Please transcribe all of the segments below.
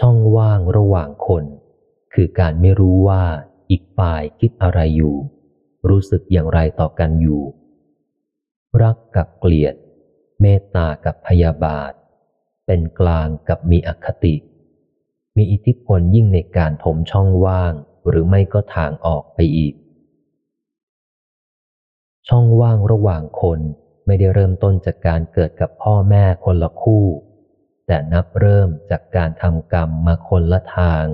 ช่องว่างระหว่างคน คือการไม่รู้ว่าอีกฝ่ายคิดอะไรอยู่ รู้สึกอย่างไรต่อกันอยู่ รักกับเกลียด เมตตากับพยาบาท เป็นกลางกับมีอคติ มีอิทธิพลยิ่งในการถมช่องว่างหรือไม่ก็ทางออกไปอีก ช่องว่างระหว่างคนไม่ได้เริ่มต้นจากการเกิดกับพ่อแม่คนละคู่ แต่นับเริ่มจากการทำกรรมมาคนละทาง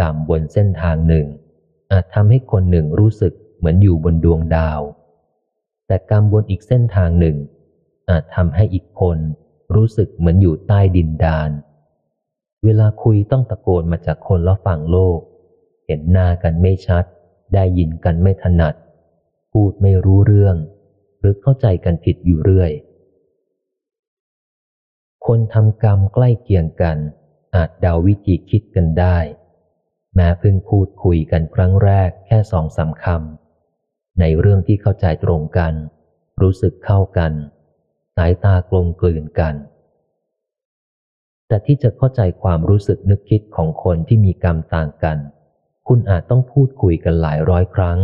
กรรมบนเส้นทางหนึ่ง อาจทำให้คนหนึ่งรู้สึกเหมือนอยู่บนดวงดาว แต่กรรมบนอีกเส้นทางหนึ่ง อาจทำให้อีกคนรู้สึกเหมือนอยู่ใต้ดินดาน เวลาคุยต้องตะโกนมาจากคนละฝั่งโลก เห็นหน้ากันไม่ชัด ได้ยินกันไม่ถนัด พูดไม่รู้เรื่อง หรือเข้าใจกันผิดอยู่เรื่อย คนทำกรรมใกล้เคียงกัน อาจเดาวิธีคิดกันได้ แม้เพิ่งพูดคุยกันครั้งแรกแค่สองสาคำในเรื่องที่เข้าใจตรงกัน รู้สึกเข้ากัน สายตากลมกลืนกัน แต่ที่จะเข้าใจความรู้สึกนึกคิดของคนที่มีกรรมต่างกัน คุณอาจต้องพูดคุยกันหลายร้อยครั้ง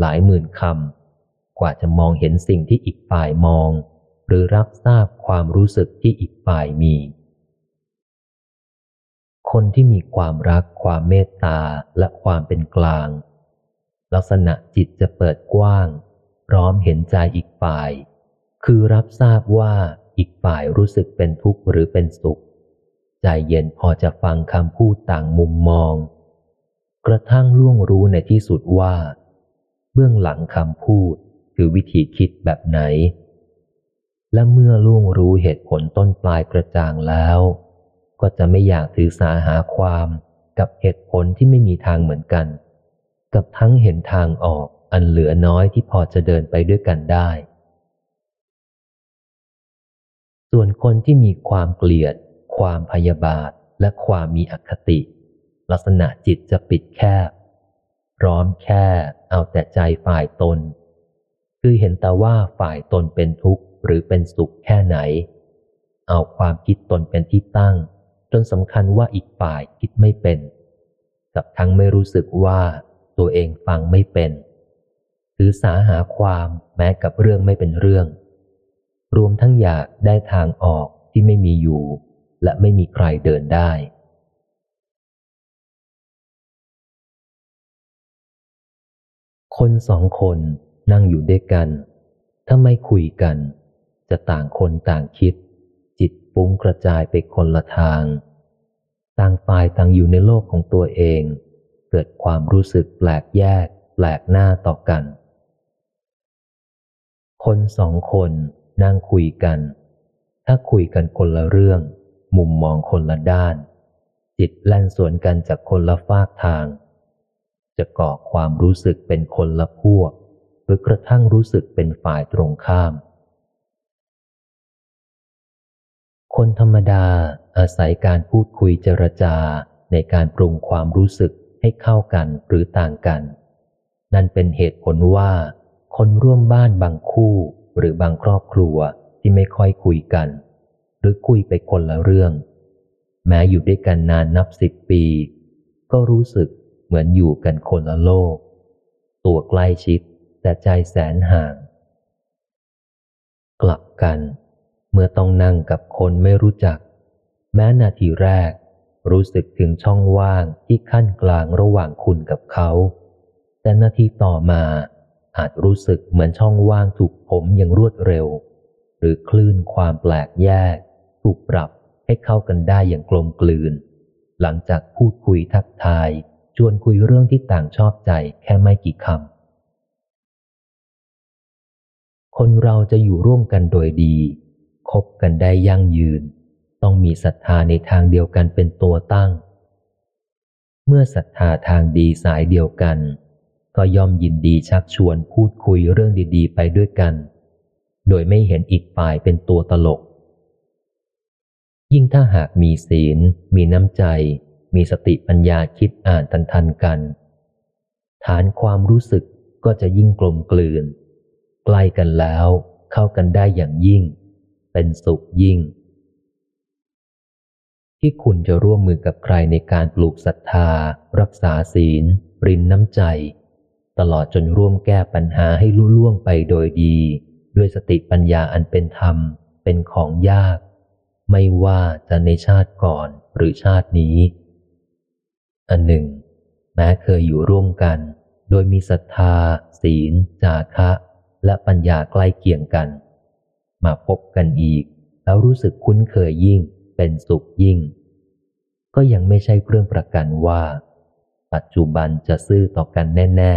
หลายหมื่นคำกว่าจะมองเห็นสิ่งที่อีกฝ่ายมอง รือรับทราบความรู้สึกที่อีกฝ่ายมี คนที่มีความรัก ความเมตตาและความเป็นกลาง ลักษณะจิตจะเปิดกว้าง พร้อมเห็นใจอีกฝ่าย คือรับทราบว่าอีกฝ่ายรู้สึกเป็นทุกข์หรือเป็นสุข ใจเย็นพอจะฟังคำพูดต่างมุมมอง กระทั่งล่วงรู้ในที่สุดว่า เบื้องหลังคำพูดคือวิธีคิดแบบไหน และเมื่อล่วงรู้เหตุผลต้นปลายกระจ่างแล้ว ก็จะไม่อยากถือสาหาความกับเหตุผลที่ไม่มีทางเหมือนกัน กับทั้งเห็นทางออกอันเหลือน้อยที่พอจะเดินไปด้วยกันได้ ส่วนคนที่มีความเกลียด ความพยาบาท และความมีอคติ ลักษณะจิตจะปิดแคบ พร้อมแค่เอาแต่ใจฝ่ายตน คือเห็นแต่ว่าฝ่ายตนเป็นทุกข์ หรือเป็นสุขแค่ไหน เอาความคิดตนเป็นที่ตั้ง จนสำคัญว่าอีกฝ่ายคิดไม่เป็น กับทั้งไม่รู้สึกว่าตัวเองฟังไม่เป็น ถือสาหาความแม้กับเรื่องไม่เป็นเรื่อง รวมทั้งอยากได้ทางออกที่ไม่มีอยู่ และไม่มีใครเดินได้คนสองคนนั่งอยู่ด้วยกัน ถ้าไม่คุยกัน จะต่างคนต่างคิด จิตปุ้งกระจายไปคนละทาง ต่างฝ่ายต่างอยู่ในโลกของตัวเอง เกิดความรู้สึกแปลกแยก แปลกหน้าต่อกัน คนสองคนนั่งคุยกัน ถ้าคุยกันคนละเรื่อง มุมมองคนละด้าน จิตแล่นสวนกันจากคนละฟากทาง จะก่อความรู้สึกเป็นคนละพวก หรือกระทั่งรู้สึกเป็นฝ่ายตรงข้าม คนธรรมดาอาศัยการพูดคุยเจรจาในการปรุงความรู้สึกให้เข้ากันหรือต่างกัน นั่นเป็นเหตุผลว่า คนร่วมบ้านบางคู่หรือบางครอบครัวที่ไม่ค่อยคุยกัน หรือคุยไปคนละเรื่อง แม้อยู่ด้วยกันนานนับสิบปี ก็รู้สึกเหมือนอยู่กันคนละโลก ตัวใกล้ชิดแต่ใจแสนห่าง กลับกัน เมื่อต้องนั่งกับคนไม่รู้จัก แม้นาทีแรก รู้สึกถึงช่องว่างที่ขั้นกลางระหว่างคุณกับเขา แต่นาทีต่อมา อาจรู้สึกเหมือนช่องว่างถูกผมอย่างรวดเร็ว หรือคลื่นความแปลกแยก ถูกปรับให้เข้ากันได้อย่างกลมกลืน หลังจากพูดคุยทักทาย ชวนคุยเรื่องที่ต่างชอบใจแค่ไม่กี่คำคนเราจะอยู่ร่วมกันโดยดี คบกันได้ยั่งยืน ต้องมีศรัทธาในทางเดียวกันเป็นตัวตั้ง เมื่อศรัทธาทางดีสายเดียวกัน ก็ย่อมยินดีชักชวนพูดคุยเรื่องดีๆ ไปด้วยกัน โดยไม่เห็นอีกฝ่ายเป็นตัวตลก ยิ่งถ้าหากมีศีล มีน้ำใจ มีสติปัญญาคิดอ่านทันทันกัน ฐานความรู้สึกก็จะยิ่งกลมกลืนใกล้กันแล้วเข้ากันได้อย่างยิ่ง เป็นสุขยิ่ง ที่คุณจะร่วมมือกับใครในการปลูกศรัทธา รักษาศีลปรินน้ำใจ ตลอดจนร่วมแก้ปัญหาให้ลุล่วงไปโดยดี ด้วยสติปัญญาอันเป็นธรรม เป็นของยาก ไม่ว่าจะในชาติก่อนหรือชาตินี้ อันหนึ่ง แม้เคยอยู่ร่วมกัน โดยมีศรัทธา ศีล จาคะ และปัญญาใกล้เคียงกัน มาพบกันอีก แล้วรู้สึกคุ้นเคยยิ่ง เป็นสุขยิ่ง ก็ยังไม่ใช่เครื่องประกันว่า ปัจจุบันจะซื่อต่อกันแน่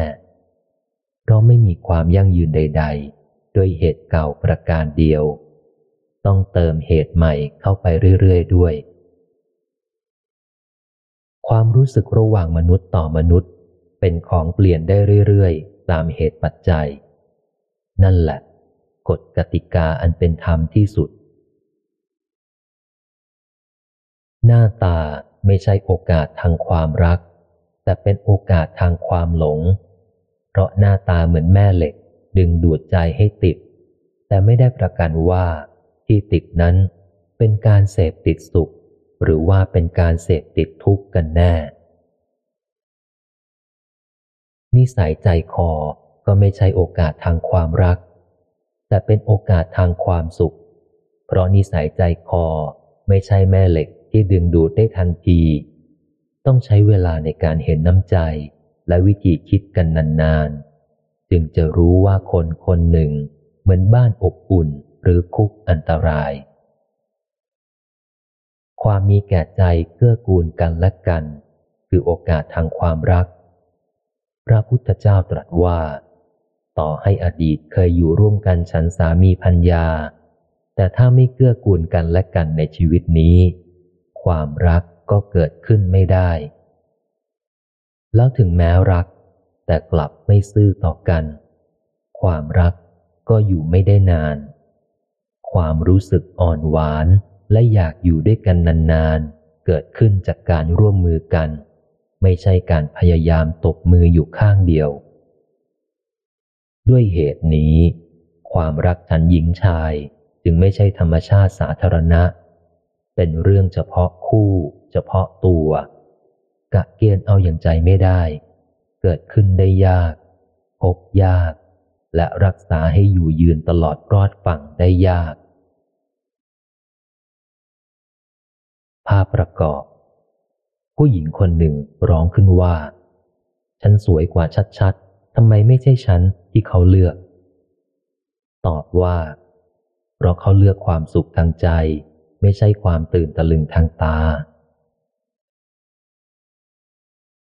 ๆเพราะไม่มีความยั่งยืนใด ๆ โดยเหตุเก่าประการเดียว ต้องเติมเหตุใหม่เข้าไปเรื่อยๆด้วย ความรู้สึกระหว่างมนุษย์ต่อมนุษย์ เป็นของเปลี่ยนได้เรื่อยๆ ตามเหตุปัจจัย นั่นแหละ กฎกติกาอันเป็นธรรมที่สุด หน้าตาไม่ใช่โอกาสทางความรัก แต่เป็นโอกาสทางความหลง เพราะหน้าตาเหมือนแม่เหล็ก ดึงดูดใจให้ติด แต่ไม่ได้ประกันว่าที่ติดนั้นเป็นการเสพติดสุข หรือว่าเป็นการเสพติดทุกข์กันแน่ นิสัยใจคอก็ไม่ใช่โอกาสทางความรัก แต่เป็นโอกาสทางความสุข เพราะนิสัยใจคอไม่ใช่แม่เหล็กที่ดึงดูดได้ทันที ต้องใช้เวลาในการเห็นน้ำใจและวิธีคิดกันนานๆ จึงจะรู้ว่าคนคนหนึ่งเหมือนบ้านอบอุ่นหรือคุกอันตราย ความมีแก่ใจเกื้อกูลกันและกัน คือโอกาสทางความรัก พระพุทธเจ้าตรัสว่า ต่อให้อดีตเคยอยู่ร่วมกันฉันสามีพัญญา แต่ถ้าไม่เกื้อกูลกันและกันในชีวิตนี้ ความรักก็เกิดขึ้นไม่ได้ แล้วถึงแม้รัก แต่กลับไม่ซื่อต่อกัน ความรักก็อยู่ไม่ได้นาน ความรู้สึกอ่อนหวานและอยากอยู่ด้วยกันนานๆ เกิดขึ้นจากการร่วมมือกัน ไม่ใช่การพยายามตบมืออยู่ข้างเดียว ด้วยเหตุนี้ ความรักฉันหญิงชายจึงไม่ใช่ธรรมชาติสาธารณะ เป็นเรื่องเฉพาะคู่ เฉพาะตัว กะเกณฑ์เอาอย่างใจไม่ได้ เกิดขึ้นได้ยาก พบยาก และรักษาให้อยู่ยืนตลอดรอดฝั่งได้ยาก ภาพประกอบ ผู้หญิงคนหนึ่งร้องขึ้นว่า ฉันสวยกว่าชัดๆทำไมไม่ใช่ฉัน ที่เขาเลือก ตอบว่า เพราะเขาเลือกความสุขทางใจ ไม่ใช่ความตื่นตะลึงทางตา